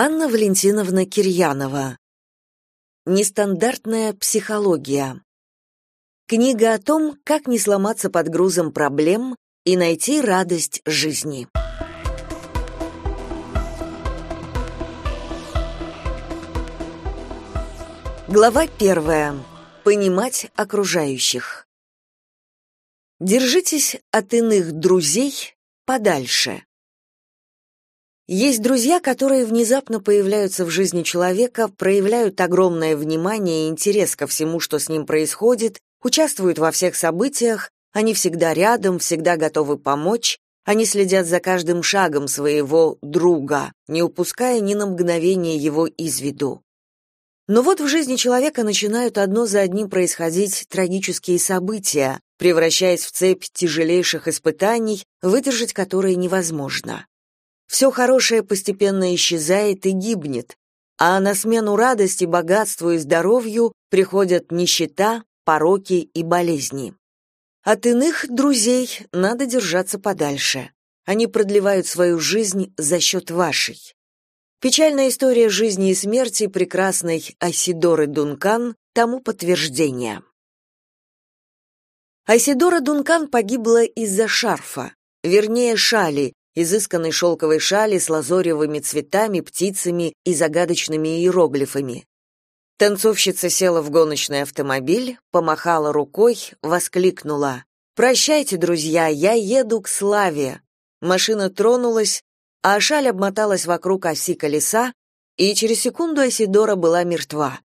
Анна Валентиновна Кирьянова. Нестандартная психология. Книга о том, как не сломаться под грузом проблем и найти радость жизни. Глава первая. Понимать окружающих. Держитесь от иных друзей подальше. Есть друзья, которые внезапно появляются в жизни человека, проявляют огромное внимание и интерес ко всему, что с ним происходит, участвуют во всех событиях, они всегда рядом, всегда готовы помочь, они следят за каждым шагом своего друга, не упуская ни на мгновение его из виду. Но вот в жизни человека начинают одно за одним происходить трагические события, превращаясь в цепь тяжелейших испытаний, выдержать которые невозможно. Все хорошее постепенно исчезает и гибнет, а на смену радости, богатству и здоровью приходят нищета, пороки и болезни. От иных друзей надо держаться подальше. Они продлевают свою жизнь за счет вашей. Печальная история жизни и смерти прекрасной Асидоры Дункан тому подтверждение. Асидора Дункан погибла из-за шарфа, вернее шали, изысканной шелковой шали с лазоревыми цветами, птицами и загадочными иероглифами. Танцовщица села в гоночный автомобиль, помахала рукой, воскликнула: "Прощайте, друзья, я еду к славе". Машина тронулась, а шаль обмоталась вокруг оси колеса, и через секунду Асидора была мертва.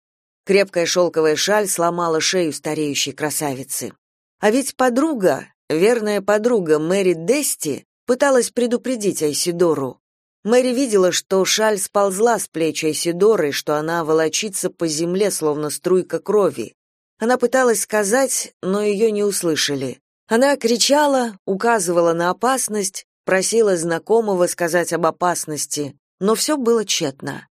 Крепкая шелковая шаль сломала шею стареющей красавицы. А ведь подруга, верная подруга Мэри Дести, пыталась предупредить Айсидору. Мэри видела, что шаль сползла с плеч Айсидоры, что она волочится по земле, словно струйка крови. Она пыталась сказать, но ее не услышали. Она кричала, указывала на опасность, просила знакомого сказать об опасности, но все было тщетно.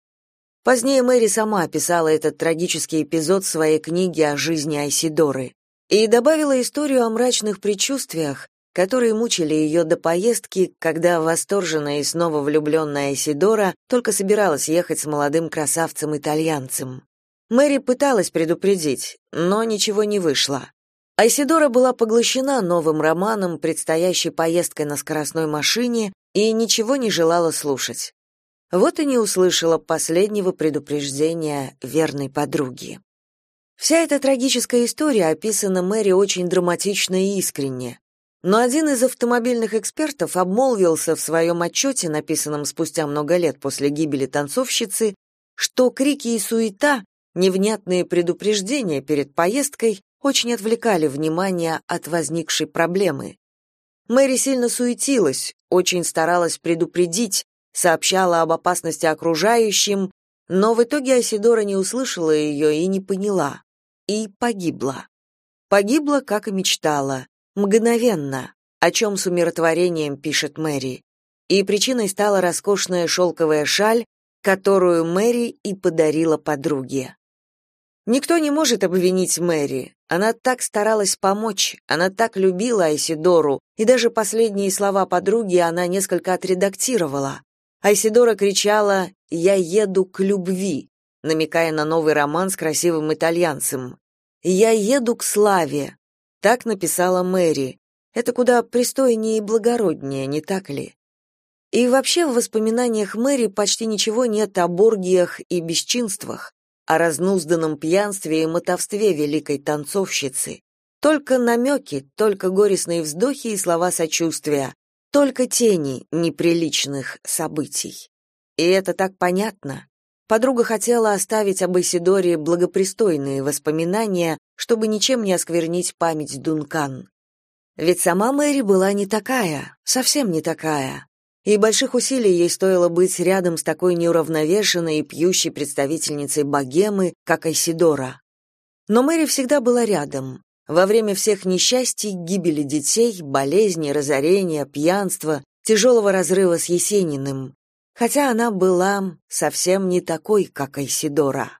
Позднее Мэри сама описала этот трагический эпизод в своей книге о жизни Айсидоры и добавила историю о мрачных предчувствиях, которые мучили ее до поездки, когда восторженная и снова влюбленная Айсидора только собиралась ехать с молодым красавцем-итальянцем. Мэри пыталась предупредить, но ничего не вышло. Айсидора была поглощена новым романом, предстоящей поездкой на скоростной машине, и ничего не желала слушать. Вот и не услышала последнего предупреждения верной подруги. Вся эта трагическая история описана Мэри очень драматично и искренне. Но один из автомобильных экспертов обмолвился в своем отчете, написанном спустя много лет после гибели танцовщицы, что крики и суета, невнятные предупреждения перед поездкой очень отвлекали внимание от возникшей проблемы. Мэри сильно суетилась, очень старалась предупредить, сообщала об опасности окружающим, но в итоге Асидора не услышала ее и не поняла, и погибла. Погибла, как и мечтала, Мгновенно, о чем с умиротворением пишет Мэри. И причиной стала роскошная шелковая шаль, которую Мэри и подарила подруге. Никто не может обвинить Мэри. Она так старалась помочь, она так любила Айсидору, и даже последние слова подруги она несколько отредактировала. Айсидора кричала «Я еду к любви», намекая на новый роман с красивым итальянцем. «Я еду к славе», так написала Мэри. Это куда пристойнее и благороднее, не так ли? И вообще в воспоминаниях Мэри почти ничего нет о боргиях и бесчинствах, о разнузданном пьянстве и мотовстве великой танцовщицы. Только намеки, только горестные вздохи и слова сочувствия, только тени неприличных событий. И это так понятно. Подруга хотела оставить об Исидоре благопристойные воспоминания, чтобы ничем не осквернить память Дункан. Ведь сама Мэри была не такая, совсем не такая. И больших усилий ей стоило быть рядом с такой неуравновешенной и пьющей представительницей богемы, как Айсидора. Но Мэри всегда была рядом. Во время всех несчастий, гибели детей, болезней, разорения, пьянства, тяжелого разрыва с Есениным хотя она была совсем не такой, как Айсидора.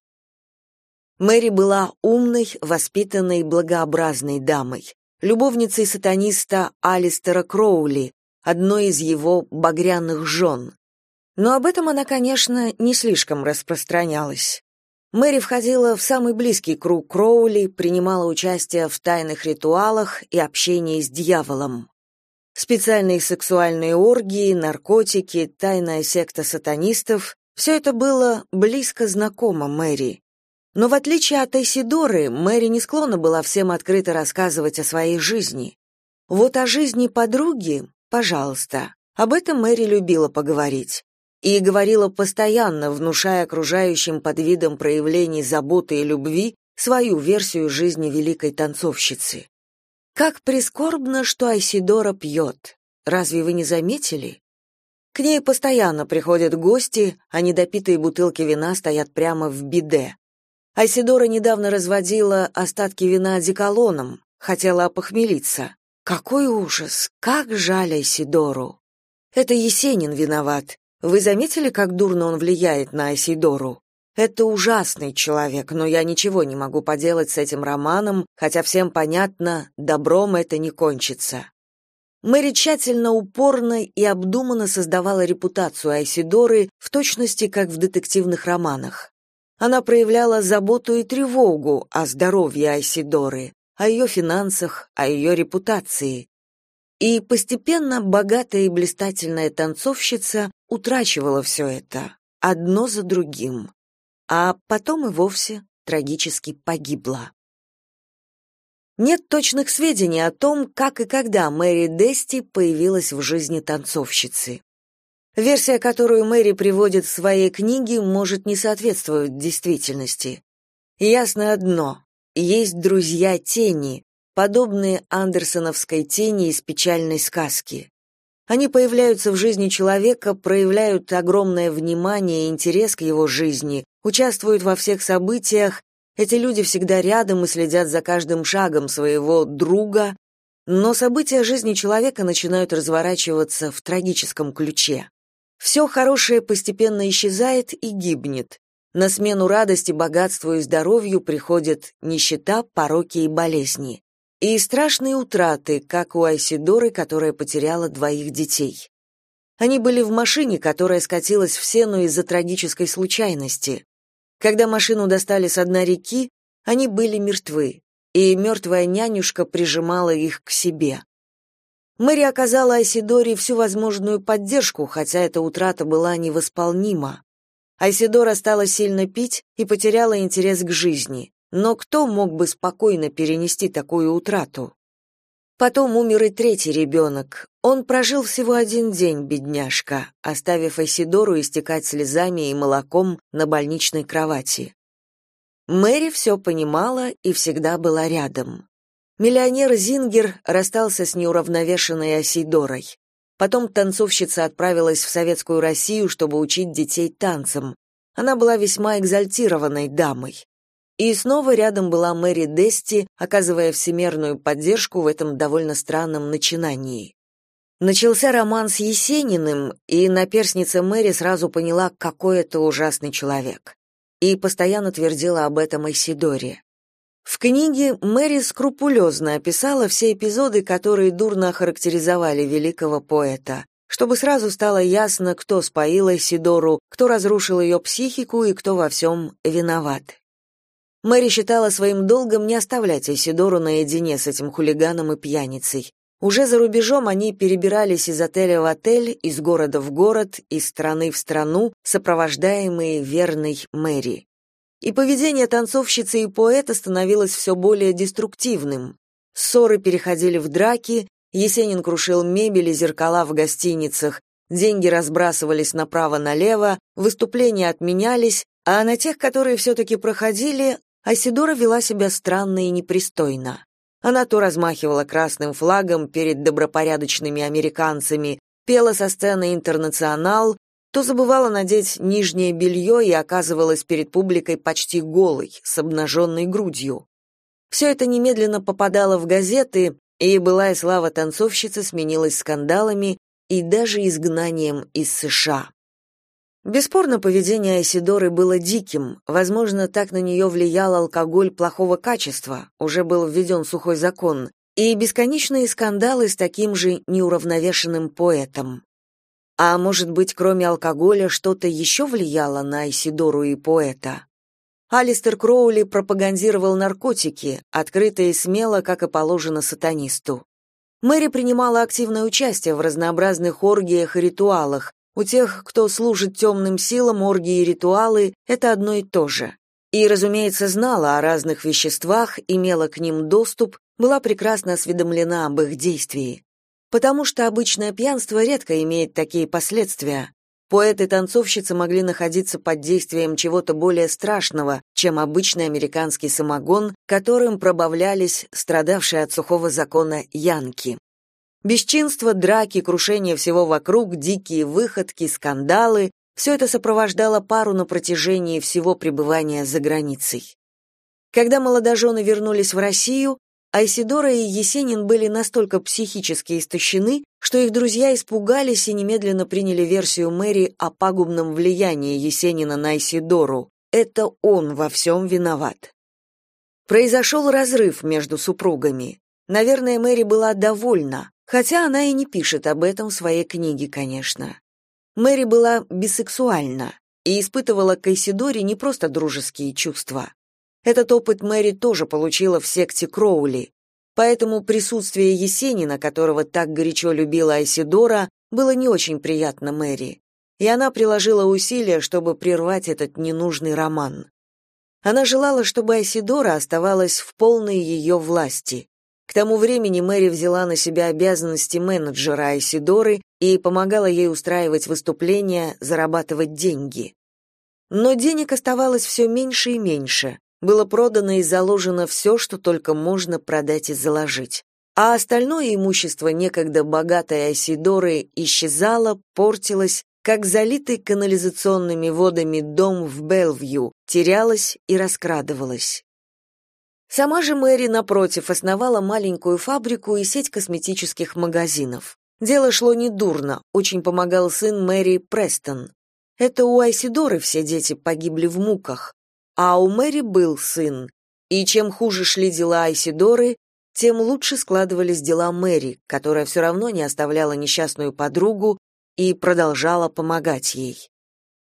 Мэри была умной, воспитанной, благообразной дамой, любовницей сатаниста Алистера Кроули, одной из его багряных жен. Но об этом она, конечно, не слишком распространялась. Мэри входила в самый близкий круг Кроули, принимала участие в тайных ритуалах и общении с дьяволом. Специальные сексуальные оргии, наркотики, тайная секта сатанистов — все это было близко знакомо Мэри. Но в отличие от Эйсидоры, Мэри не склонна была всем открыто рассказывать о своей жизни. Вот о жизни подруги, пожалуйста, об этом Мэри любила поговорить. И говорила постоянно, внушая окружающим под видом проявлений заботы и любви свою версию жизни великой танцовщицы. Как прискорбно, что Айсидора пьет. Разве вы не заметили? К ней постоянно приходят гости, а недопитые бутылки вина стоят прямо в биде. Айсидора недавно разводила остатки вина одеколоном, хотела опохмелиться. Какой ужас! Как жаль Айсидору! Это Есенин виноват. Вы заметили, как дурно он влияет на Айсидору? Это ужасный человек, но я ничего не могу поделать с этим романом, хотя всем понятно, добром это не кончится. Мэри тщательно, упорно и обдуманно создавала репутацию Айсидоры в точности, как в детективных романах. Она проявляла заботу и тревогу о здоровье Айсидоры, о ее финансах, о ее репутации. И постепенно богатая и блистательная танцовщица утрачивала все это, одно за другим, а потом и вовсе трагически погибла. Нет точных сведений о том, как и когда Мэри Дести появилась в жизни танцовщицы. Версия, которую Мэри приводит в своей книге, может не соответствовать действительности. Ясно одно: есть друзья тени, подобные андерсоновской тени из печальной сказки. Они появляются в жизни человека, проявляют огромное внимание и интерес к его жизни, участвуют во всех событиях. Эти люди всегда рядом и следят за каждым шагом своего друга, но события жизни человека начинают разворачиваться в трагическом ключе. Все хорошее постепенно исчезает и гибнет. На смену радости, богатству и здоровью приходят нищета, пороки и болезни. И страшные утраты, как у Айсидоры, которая потеряла двоих детей. Они были в машине, которая скатилась в сену из-за трагической случайности. Когда машину достали с дна реки, они были мертвы, и мертвая нянюшка прижимала их к себе. Мэри оказала Айсидоре всю возможную поддержку, хотя эта утрата была невосполнима. Айсидора стала сильно пить и потеряла интерес к жизни. Но кто мог бы спокойно перенести такую утрату? Потом умер и третий ребенок. Он прожил всего один день, бедняжка, оставив Айсидору истекать слезами и молоком на больничной кровати. Мэри все понимала и всегда была рядом. Миллионер Зингер расстался с неуравновешенной Асидорой. Потом танцовщица отправилась в советскую Россию, чтобы учить детей танцам. Она была весьма экзальтированной дамой. И снова рядом была Мэри Дести, оказывая всемерную поддержку в этом довольно странном начинании. Начался роман с Есениным, и наперсница Мэри сразу поняла, какой это ужасный человек. И постоянно твердила об этом Айсидоре. В книге Мэри скрупулезно описала все эпизоды, которые дурно охарактеризовали великого поэта, чтобы сразу стало ясно, кто споил Сидору, кто разрушил ее психику и кто во всем виноват. Мэри считала своим долгом не оставлять Исидору наедине с этим хулиганом и пьяницей. Уже за рубежом они перебирались из отеля в отель, из города в город, из страны в страну, сопровождаемые верной Мэри и поведение танцовщицы и поэта становилось все более деструктивным. Ссоры переходили в драки, Есенин крушил мебель и зеркала в гостиницах, деньги разбрасывались направо-налево, выступления отменялись, а на тех, которые все-таки проходили, Асидора вела себя странно и непристойно. Она то размахивала красным флагом перед добропорядочными американцами, пела со сцены «Интернационал», то забывала надеть нижнее белье и оказывалась перед публикой почти голой, с обнаженной грудью. Все это немедленно попадало в газеты, и былая слава танцовщицы сменилась скандалами и даже изгнанием из США. Бесспорно, поведение Айсидоры было диким, возможно, так на нее влиял алкоголь плохого качества, уже был введен сухой закон, и бесконечные скандалы с таким же неуравновешенным поэтом. А может быть, кроме алкоголя, что-то еще влияло на Айсидору и поэта? Алистер Кроули пропагандировал наркотики, открыто и смело, как и положено сатанисту. Мэри принимала активное участие в разнообразных оргиях и ритуалах. У тех, кто служит темным силам, оргии и ритуалы — это одно и то же. И, разумеется, знала о разных веществах, имела к ним доступ, была прекрасно осведомлена об их действии потому что обычное пьянство редко имеет такие последствия. Поэт и танцовщица могли находиться под действием чего-то более страшного, чем обычный американский самогон, которым пробавлялись страдавшие от сухого закона янки. Бесчинство, драки, крушение всего вокруг, дикие выходки, скандалы — все это сопровождало пару на протяжении всего пребывания за границей. Когда молодожены вернулись в Россию, Айсидора и Есенин были настолько психически истощены, что их друзья испугались и немедленно приняли версию Мэри о пагубном влиянии Есенина на Айсидору. Это он во всем виноват. Произошел разрыв между супругами. Наверное, Мэри была довольна, хотя она и не пишет об этом в своей книге, конечно. Мэри была бисексуальна и испытывала к Айсидоре не просто дружеские чувства. Этот опыт Мэри тоже получила в секте Кроули, поэтому присутствие Есенина, которого так горячо любила Айсидора, было не очень приятно Мэри, и она приложила усилия, чтобы прервать этот ненужный роман. Она желала, чтобы Айсидора оставалась в полной ее власти. К тому времени Мэри взяла на себя обязанности менеджера Айсидоры и помогала ей устраивать выступления, зарабатывать деньги. Но денег оставалось все меньше и меньше, было продано и заложено все, что только можно продать и заложить. А остальное имущество некогда богатой Айсидоры исчезало, портилось, как залитый канализационными водами дом в Белвью, терялось и раскрадывалось. Сама же Мэри, напротив, основала маленькую фабрику и сеть косметических магазинов. Дело шло недурно, очень помогал сын Мэри Престон. Это у Айсидоры все дети погибли в муках, а у Мэри был сын, и чем хуже шли дела Айсидоры, тем лучше складывались дела Мэри, которая все равно не оставляла несчастную подругу и продолжала помогать ей.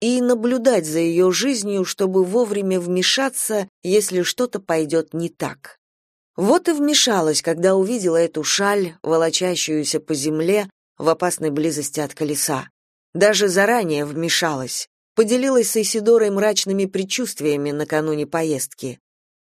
И наблюдать за ее жизнью, чтобы вовремя вмешаться, если что-то пойдет не так. Вот и вмешалась, когда увидела эту шаль, волочащуюся по земле в опасной близости от колеса. Даже заранее вмешалась поделилась с Исидорой мрачными предчувствиями накануне поездки.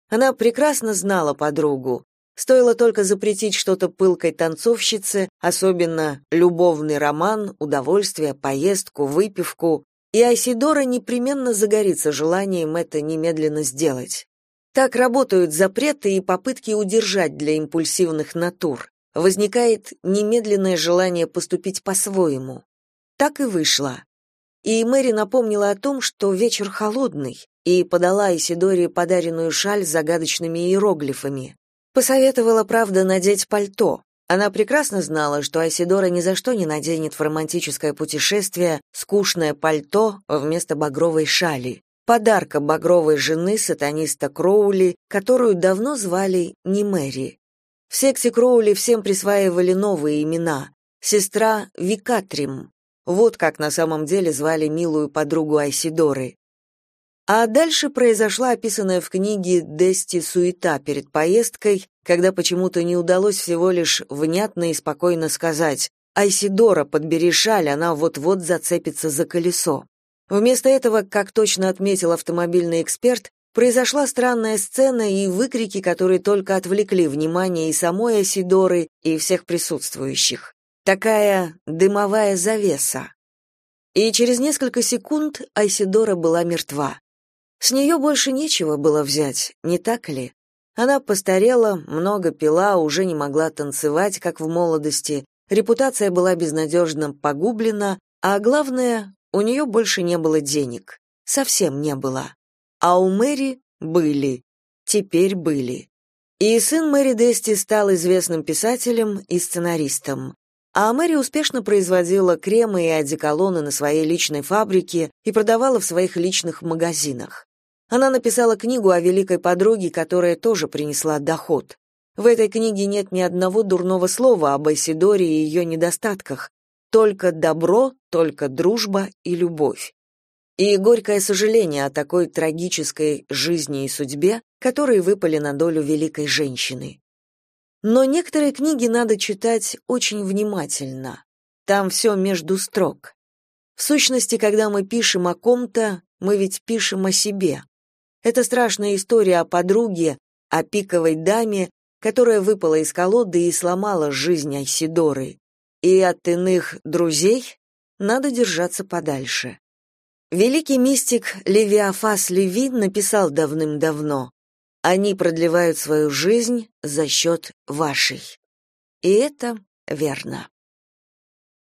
Она прекрасно знала подругу. Стоило только запретить что-то пылкой танцовщице, особенно любовный роман, удовольствие, поездку, выпивку, и Айсидора непременно загорится желанием это немедленно сделать. Так работают запреты и попытки удержать для импульсивных натур. Возникает немедленное желание поступить по-своему. Так и вышло. И Мэри напомнила о том, что вечер холодный, и подала Исидоре подаренную шаль с загадочными иероглифами. Посоветовала, правда, надеть пальто. Она прекрасно знала, что Айсидора ни за что не наденет в романтическое путешествие скучное пальто вместо багровой шали, подарка багровой жены сатаниста Кроули, которую давно звали не Мэри. В секте Кроули всем присваивали новые имена. Сестра Викатрим, вот как на самом деле звали милую подругу Айсидоры. А дальше произошла описанная в книге Дести суета перед поездкой, когда почему-то не удалось всего лишь внятно и спокойно сказать «Айсидора, подбери шаль, она вот-вот зацепится за колесо». Вместо этого, как точно отметил автомобильный эксперт, произошла странная сцена и выкрики, которые только отвлекли внимание и самой Айсидоры, и всех присутствующих. Такая дымовая завеса. И через несколько секунд Айсидора была мертва. С нее больше нечего было взять, не так ли? Она постарела, много пила, уже не могла танцевать, как в молодости, репутация была безнадежно погублена, а главное, у нее больше не было денег. Совсем не было. А у Мэри были. Теперь были. И сын Мэри Дести стал известным писателем и сценаристом. А Мэри успешно производила кремы и одеколоны на своей личной фабрике и продавала в своих личных магазинах. Она написала книгу о великой подруге, которая тоже принесла доход. В этой книге нет ни одного дурного слова об Айсидоре и ее недостатках, только добро, только дружба и любовь. И горькое сожаление о такой трагической жизни и судьбе, которые выпали на долю великой женщины. Но некоторые книги надо читать очень внимательно. Там все между строк. В сущности, когда мы пишем о ком-то, мы ведь пишем о себе. Это страшная история о подруге, о пиковой даме, которая выпала из колоды и сломала жизнь Айсидоры. И от иных друзей надо держаться подальше. Великий мистик Левиафас Леви написал давным-давно «Они продлевают свою жизнь за счет вашей». И это верно.